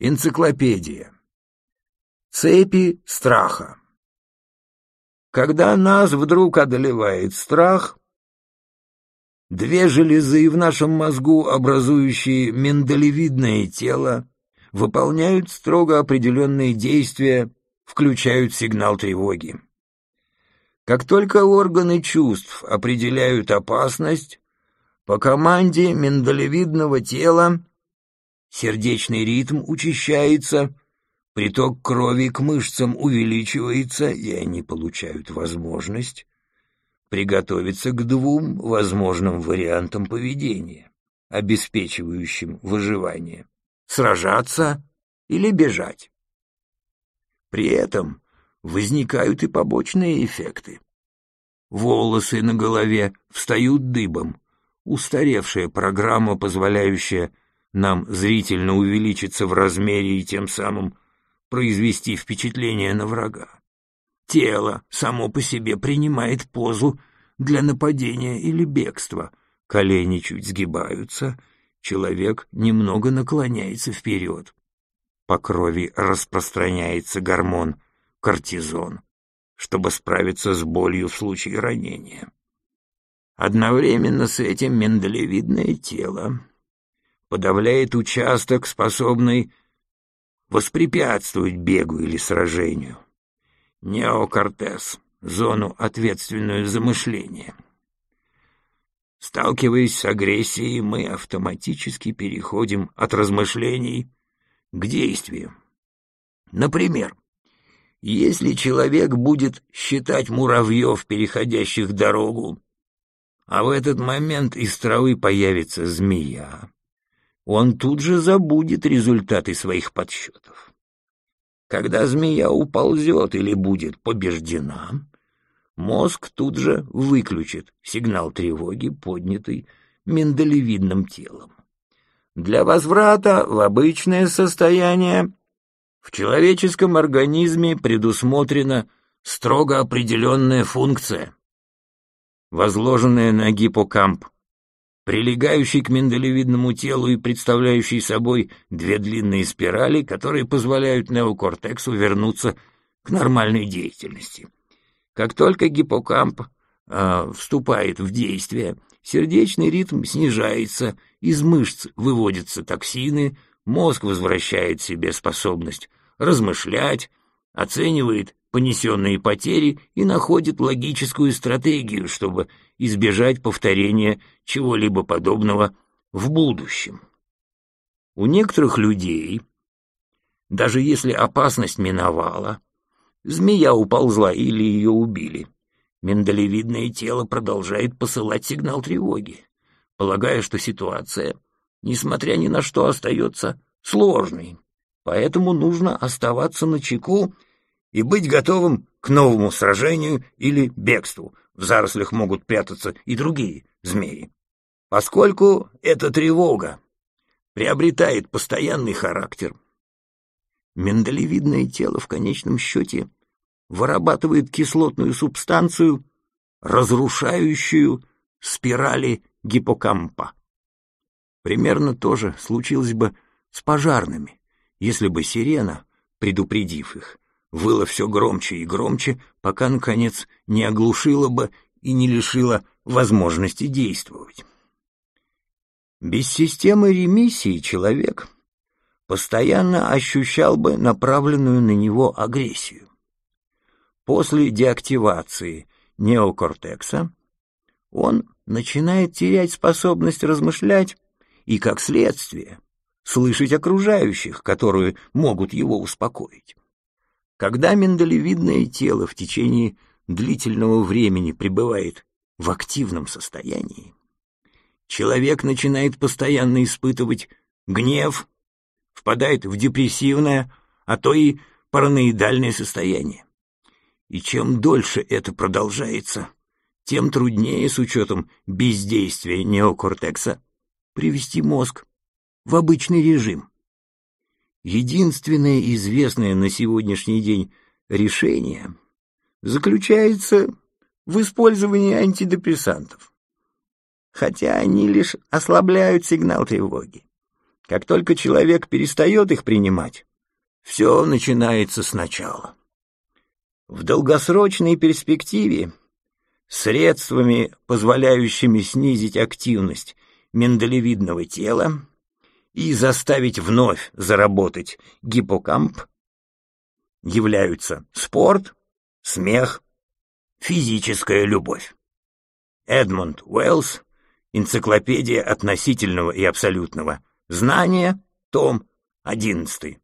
Энциклопедия. Цепи страха. Когда нас вдруг одолевает страх, две железы в нашем мозгу, образующие миндалевидное тело, выполняют строго определенные действия, включают сигнал тревоги. Как только органы чувств определяют опасность, по команде миндалевидного тела сердечный ритм учащается, приток крови к мышцам увеличивается, и они получают возможность приготовиться к двум возможным вариантам поведения, обеспечивающим выживание — сражаться или бежать. При этом возникают и побочные эффекты. Волосы на голове встают дыбом, устаревшая программа, позволяющая нам зрительно увеличиться в размере и тем самым произвести впечатление на врага. Тело само по себе принимает позу для нападения или бегства, колени чуть сгибаются, человек немного наклоняется вперед. По крови распространяется гормон кортизон, чтобы справиться с болью в случае ранения. Одновременно с этим миндалевидное тело подавляет участок, способный воспрепятствовать бегу или сражению. Неокортес, зону, ответственную за мышление. Сталкиваясь с агрессией, мы автоматически переходим от размышлений к действию. Например, если человек будет считать муравьев, переходящих дорогу, а в этот момент из травы появится змея, он тут же забудет результаты своих подсчетов. Когда змея уползет или будет побеждена, мозг тут же выключит сигнал тревоги, поднятый миндалевидным телом. Для возврата в обычное состояние в человеческом организме предусмотрена строго определенная функция, возложенная на гиппокамп, прилегающий к миндалевидному телу и представляющий собой две длинные спирали, которые позволяют неокортексу вернуться к нормальной деятельности. Как только гиппокамп э, вступает в действие, сердечный ритм снижается, из мышц выводятся токсины, мозг возвращает себе способность размышлять, оценивает понесенные потери и находит логическую стратегию, чтобы избежать повторения чего-либо подобного в будущем. У некоторых людей, даже если опасность миновала, змея уползла или ее убили, миндалевидное тело продолжает посылать сигнал тревоги, полагая, что ситуация, несмотря ни на что, остается сложной. Поэтому нужно оставаться на чеку и быть готовым к новому сражению или бегству. В зарослях могут прятаться и другие змеи. Поскольку эта тревога приобретает постоянный характер, миндалевидное тело в конечном счете вырабатывает кислотную субстанцию, разрушающую спирали гиппокампа. Примерно то же случилось бы с пожарными, если бы сирена, предупредив их, выла все громче и громче, пока, наконец, не оглушила бы и не лишила возможности действовать. Без системы ремиссии человек постоянно ощущал бы направленную на него агрессию. После деактивации неокортекса он начинает терять способность размышлять и, как следствие, слышать окружающих, которые могут его успокоить. Когда миндалевидное тело в течение длительного времени пребывает в активном состоянии, человек начинает постоянно испытывать гнев, впадает в депрессивное, а то и параноидальное состояние. И чем дольше это продолжается, тем труднее с учетом бездействия неокортекса привести мозг в обычный режим. Единственное известное на сегодняшний день решение заключается в использовании антидепрессантов, хотя они лишь ослабляют сигнал тревоги. Как только человек перестает их принимать, все начинается сначала. В долгосрочной перспективе средствами, позволяющими снизить активность миндалевидного тела и заставить вновь заработать гиппокамп, являются спорт, смех, физическая любовь. Эдмунд Уэллс, Энциклопедия относительного и абсолютного знания, том 11.